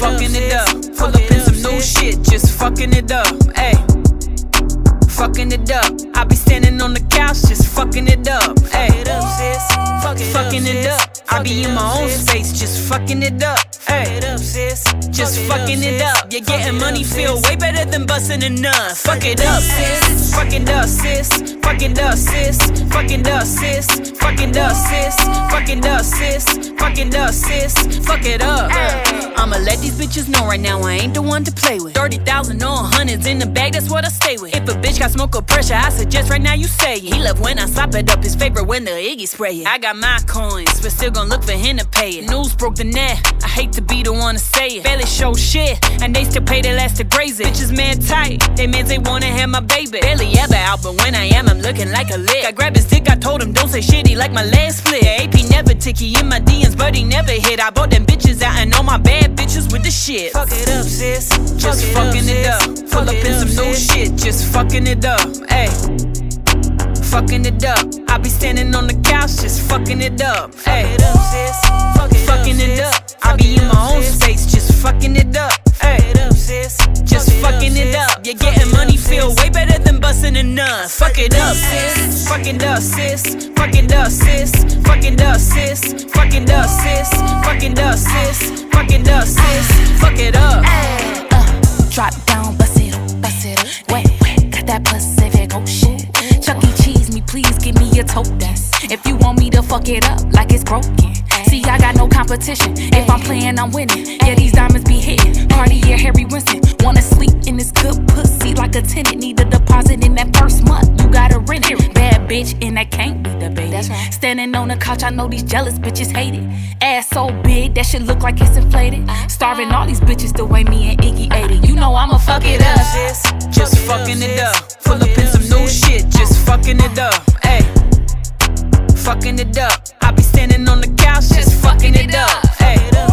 fucking it up. Pull up in some new shit, just fucking it up. Ayy. Fucking it up. I be standing on the couch, just fucking it up. Ayy. Fucking it up. I be in my own space, just fucking it up. Ayy. Just fucking it up. You're getting money, feel way better than busting a nut. Fuck it up, sis. Fucking up, sis. Fucking up, sis. Fucking up, sis. Fucking up, sis. Fucking up, sis. Fucking up, sis. Fuck it up. I'ma let these bitches know right now I ain't the one to play with. 30,000 or hundreds in the bag, that's what I stay with. If a bitch got smoke or pressure, I suggest right now you say it. He love when I slap it up, his favorite when the Iggy spray it. I got my coins, but still gon' look for him to pay it. News broke the net, I hate to be the one to say it. Barely show shit, and they still pay their last to graze it. Bitches man tight, they means they wanna have my baby. Barely ever out, but when I am, I'm looking like a lick. I grabbed his dick, I told him don't say shit, he like my last split. AP never ticky in my DMs, but he never hit. I bought them bitches out and all my bad bitches with the shit. Fuck it up, sis. Just fucking it up. Pull up in some new shit, just fucking it up. Ayy. Fucking it up. I be standing on the couch, just fucking it up. Hey. Fuck it up, sis. Fuck Ayy. Fucking it up. I be in my own space, just fucking it up. Ayy. Just fucking it up. You're getting money, feel way better than busting a nut. Fuck it up, sis. Fucking up, sis. Fucking up, sis. Fucking up, sis. Up, sis. Fuck it up. Uh, drop down, bust it up, bust it up. Wet, wet, got that Pacific Ocean. Chuck E. Cheese me, please give me a toe dance. If you want me to fuck it up like it's broken. See, I got no competition. If I'm playing, I'm winning. Yeah, these diamonds be hitting. Party yeah, Harry Winston. Wanna sleep in this good pussy like a tenant. Need a deposit in that first month. You gotta rent it. Bad bitch, and that can't be debated. That's right. Standing on the couch, I know these jealous bitches hate it. Ass so big, that shit look like it's inflated. Starving all these bitches the way me and Iggy ate it. You know I'ma fuck it up. Just fucking it up. Pull up in some new shit, just fucking it up. Ayy. Fucking it up. I be standing on the couch, just fucking it up. Ayy.